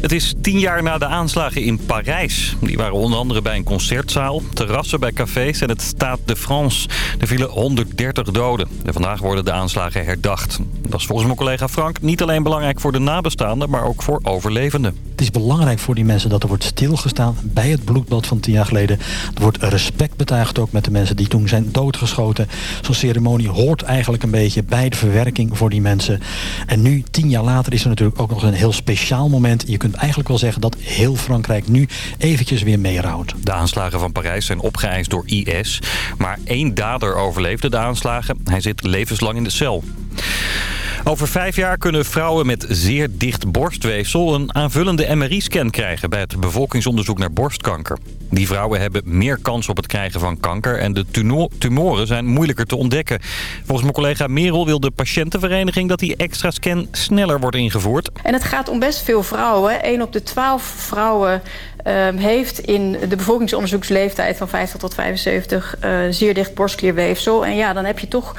Het is tien jaar na de aanslagen in Parijs. Die waren onder andere bij een concertzaal, terrassen bij cafés en het Stade de France. Er vielen 130 doden. En vandaag worden de aanslagen herdacht. Dat is volgens mijn collega Frank niet alleen belangrijk voor de nabestaanden, maar ook voor overlevenden. Het is belangrijk voor die mensen dat er wordt stilgestaan bij het bloedbad van tien jaar geleden. Er wordt respect betuigd ook met de mensen die toen zijn doodgeschoten. Zo'n ceremonie hoort eigenlijk een beetje bij de verwerking voor die mensen. En nu, tien jaar later, is er natuurlijk ook nog een heel speciaal moment. Je kunt eigenlijk wel zeggen dat heel Frankrijk nu eventjes weer meerouwt. De aanslagen van Parijs zijn opgeëist door IS. Maar één dader overleefde de aanslagen. Hij zit levenslang in de cel. Over vijf jaar kunnen vrouwen met zeer dicht borstweefsel een aanvullende MRI-scan krijgen bij het bevolkingsonderzoek naar borstkanker. Die vrouwen hebben meer kans op het krijgen van kanker en de tumoren zijn moeilijker te ontdekken. Volgens mijn collega Merel wil de patiëntenvereniging dat die extra scan sneller wordt ingevoerd. En het gaat om best veel vrouwen. 1 op de 12 vrouwen Ehm, heeft in de bevolkingsonderzoeksleeftijd van 50 tot 75 uh, zeer dicht borstklierweefsel. En ja, dan heb je toch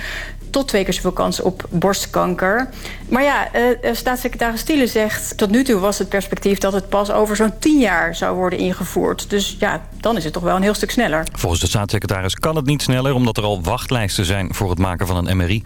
tot twee keer zoveel kans op borstkanker. Maar ja, uh, staatssecretaris Stielen zegt... tot nu toe was het perspectief dat het pas over zo'n tien jaar zou worden ingevoerd. Dus ja, dan is het toch wel een heel stuk sneller. Volgens de staatssecretaris kan het niet sneller... omdat er al wachtlijsten zijn voor het maken van een MRI.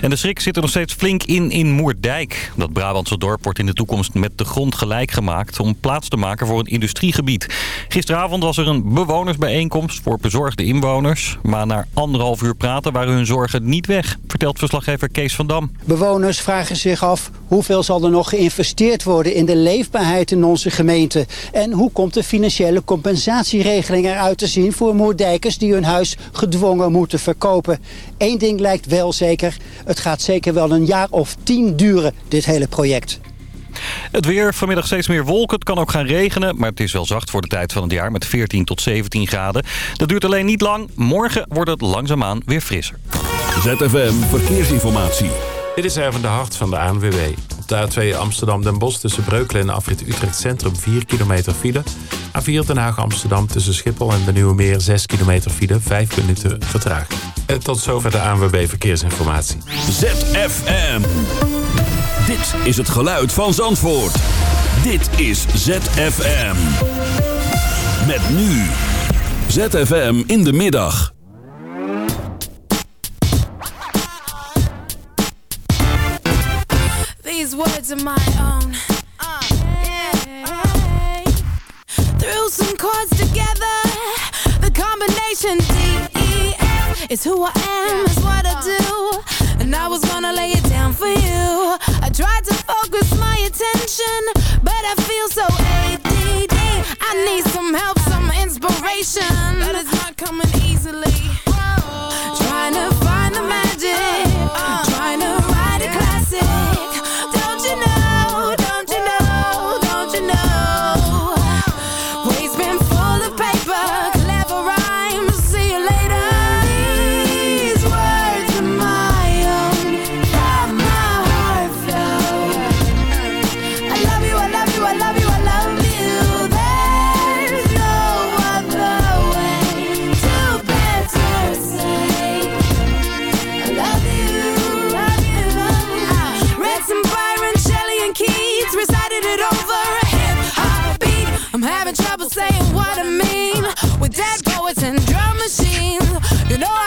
En de schrik zit er nog steeds flink in in Moerdijk. Dat Brabantse dorp wordt in de toekomst met de grond gelijk gemaakt... om plaats te maken voor een industriegebied. Gisteravond was er een bewonersbijeenkomst voor bezorgde inwoners. Maar na anderhalf uur praten waren hun zorgen niet weg... vertelt verslaggever Kees van Dam. Bewoners vragen zich af hoeveel zal er nog geïnvesteerd worden... in de leefbaarheid in onze gemeente. En hoe komt de financiële compensatie compensatieregeling eruit te zien voor Moerdijkers die hun huis gedwongen moeten verkopen. Eén ding lijkt wel zeker, het gaat zeker wel een jaar of tien duren, dit hele project. Het weer, vanmiddag steeds meer wolken. Het kan ook gaan regenen, maar het is wel zacht voor de tijd van het jaar met 14 tot 17 graden. Dat duurt alleen niet lang. Morgen wordt het langzaamaan weer frisser. ZFM Verkeersinformatie. Dit is even de hart van de ANWB. Op de A2 Amsterdam-Den Bosch tussen Breukelen en Afrit Utrecht Centrum 4 kilometer file. A4 Den Haag-Amsterdam tussen Schiphol en de Nieuwe Meer 6 kilometer file. 5 minuten vertraging. En tot zover de ANWB Verkeersinformatie. ZFM. Dit is het geluid van Zandvoort. Dit is ZFM. Met nu. ZFM in de middag. These words are my own. Yeah. Some chords together. The combination D E F is who I am, is what I do. And I was gonna lay it down for you. I tried to focus my attention, but I feel so ADD. I need some help, some inspiration. That is not coming easily. Trying to find the magic. Trying to write a classic. machine. You know I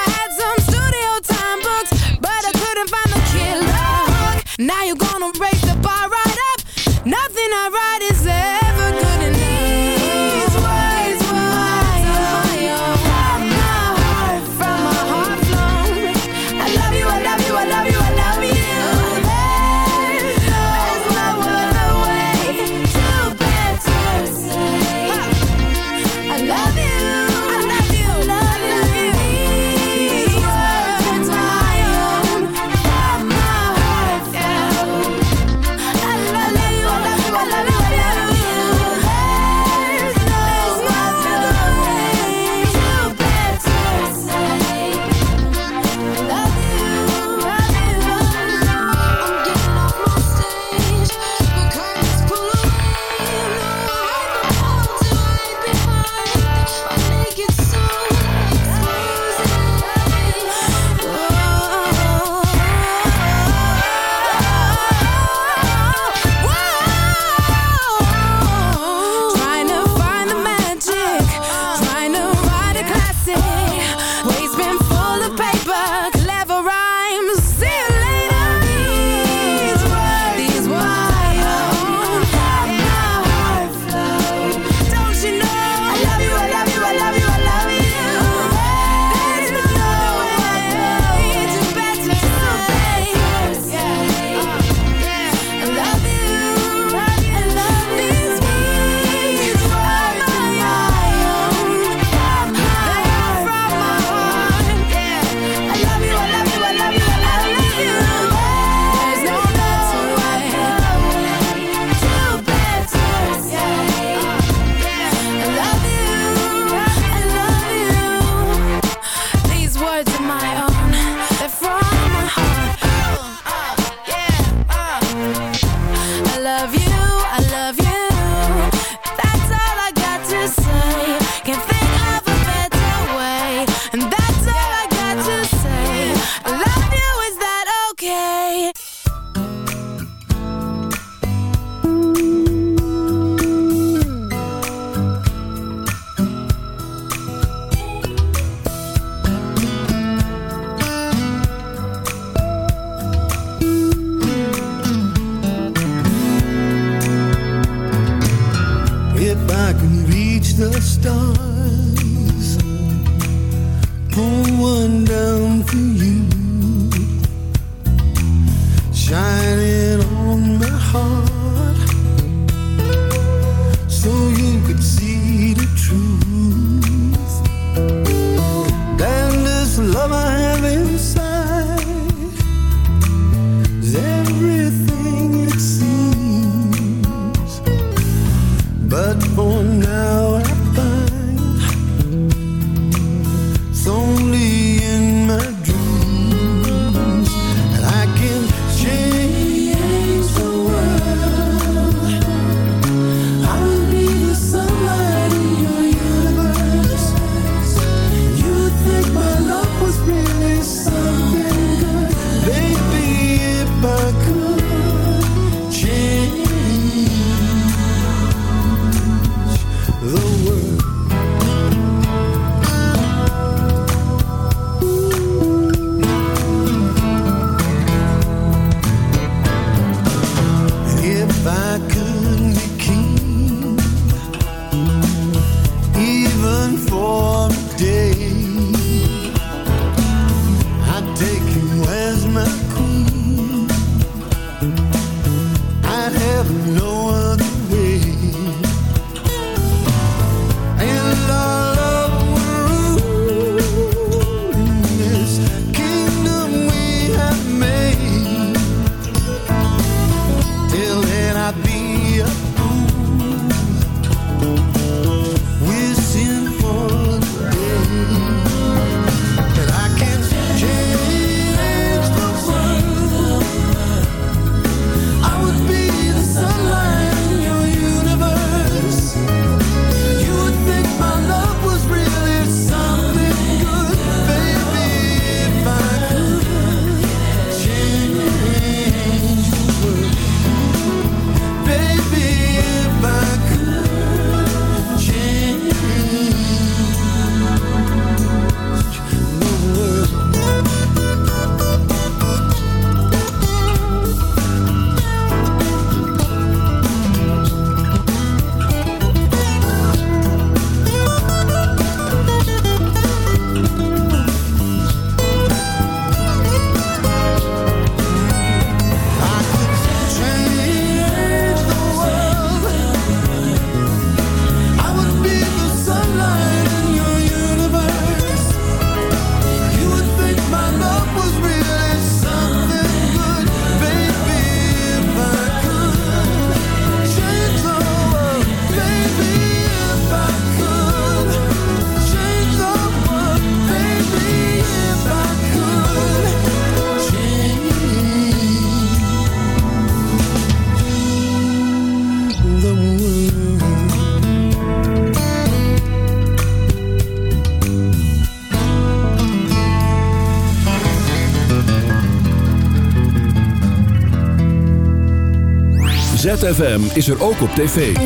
ZFM is er ook op tv.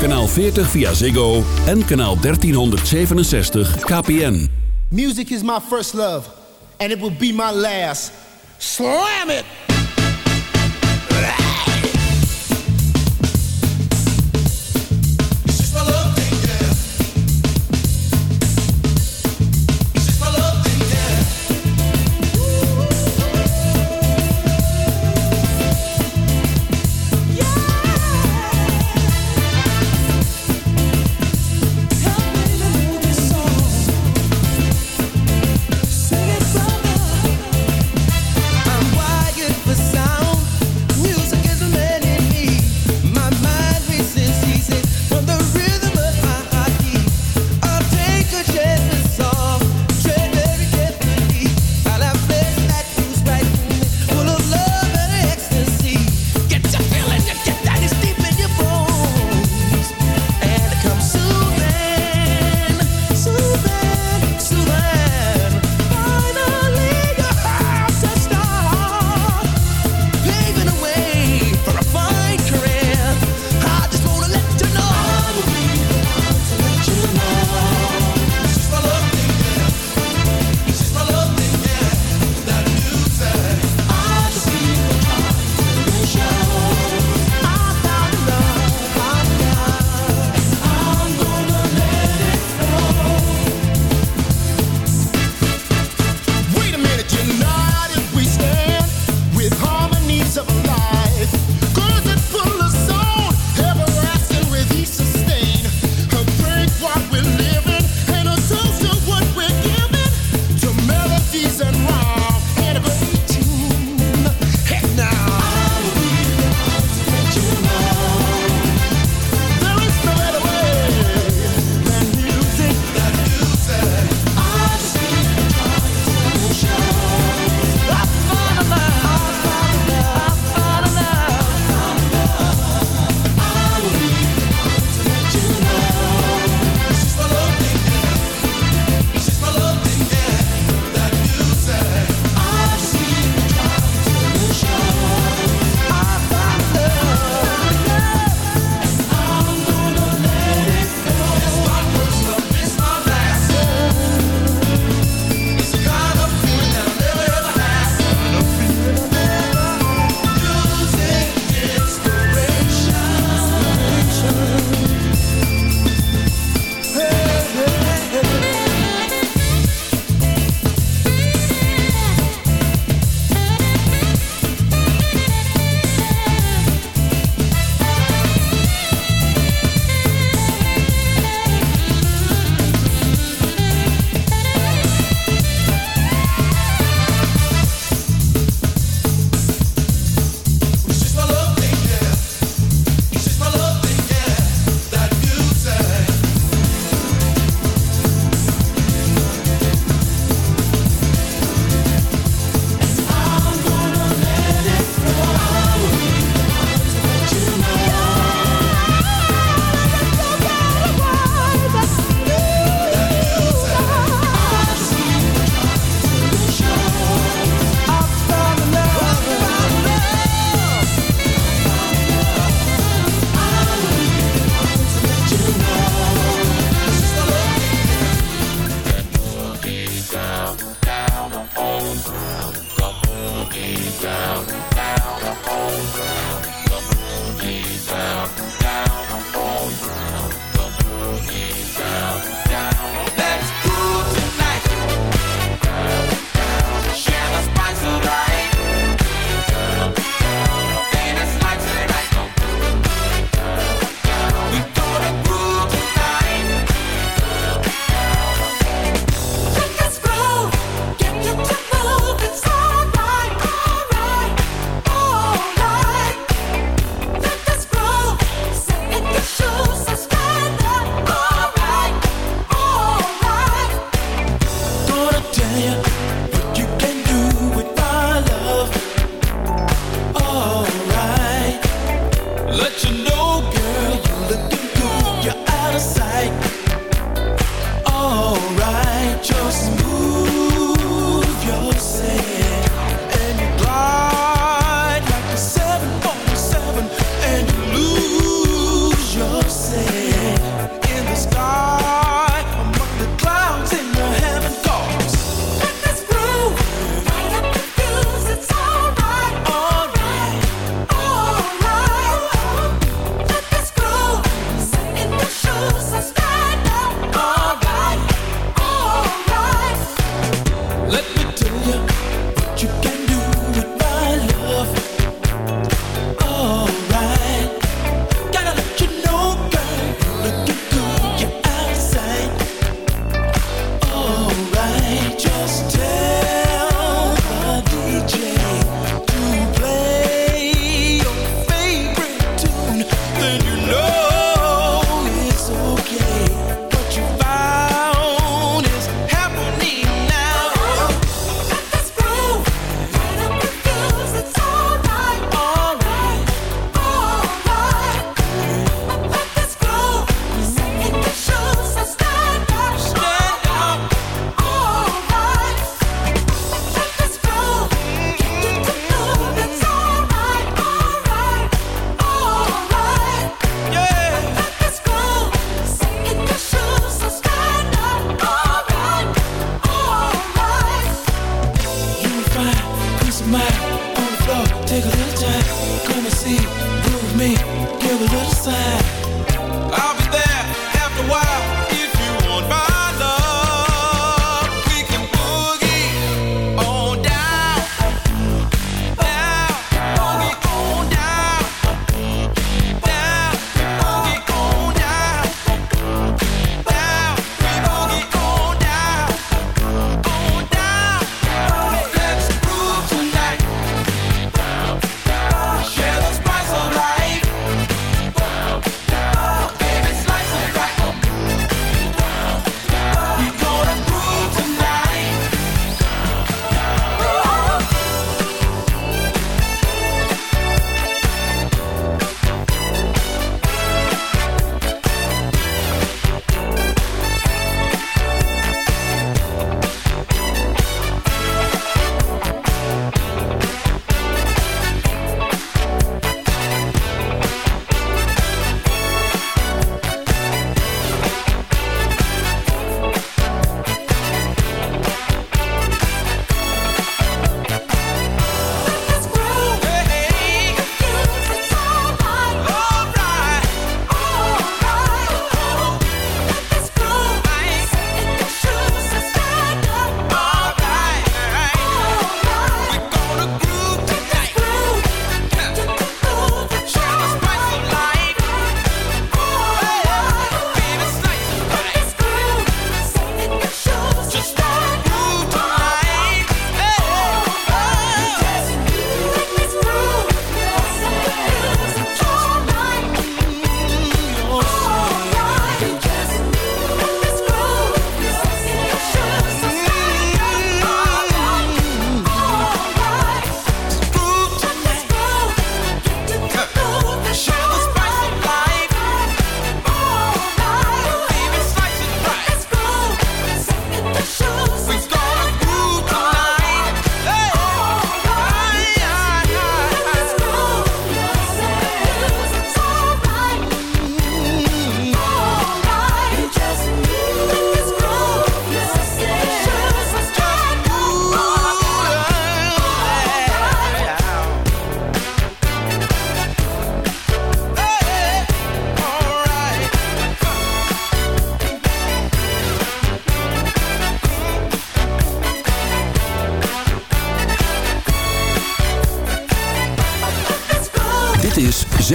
Kanaal 40 via Ziggo en kanaal 1367 KPN. Music is my first love and it will be my last. Slam it!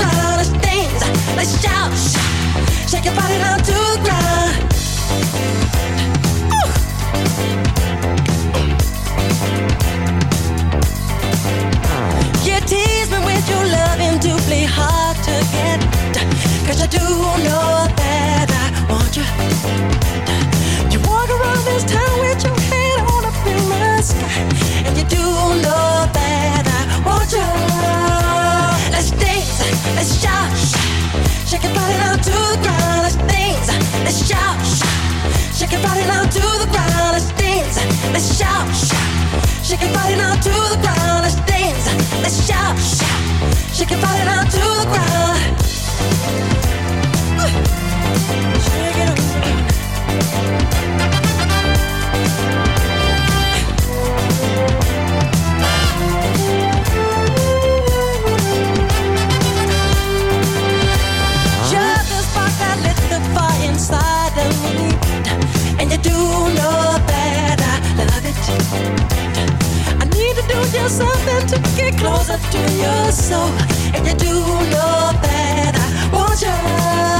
loudest. Let's shout, shake your body down the ground. You tease me with your loving, doubly hard to get. Do know Shake your body now to the ground. Let's dance. Let's shout, shout. Shake your body now to the ground. Let's dance. Let's shout, shout. Shake your body now to the ground. Woo. Shake it up. do know that I love it. I need to do just something to get closer to your soul. And you do know that I want you.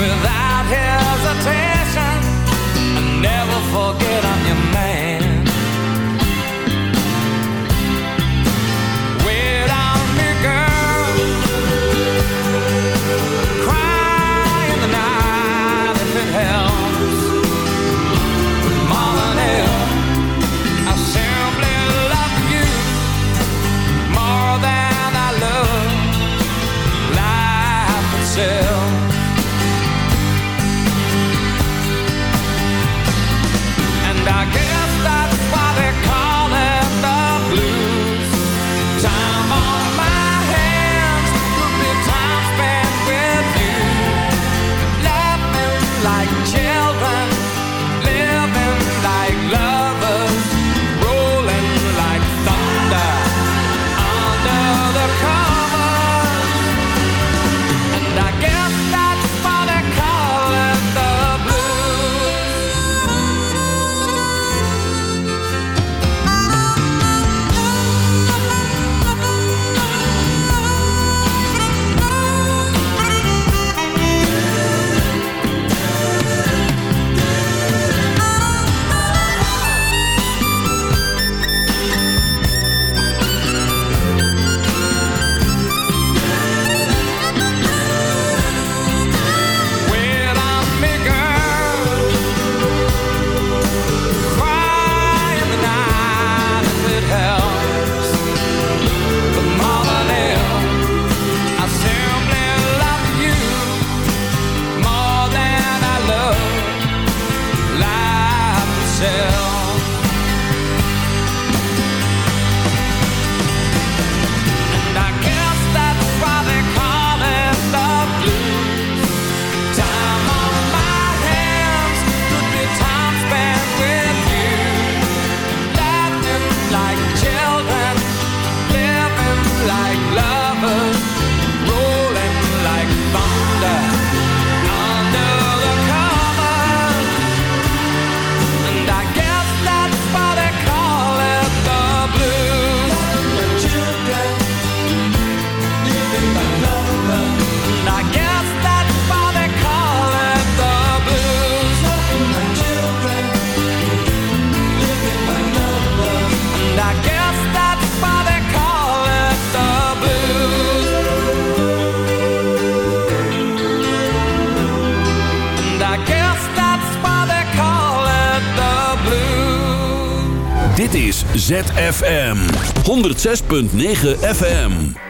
without 106.9 FM.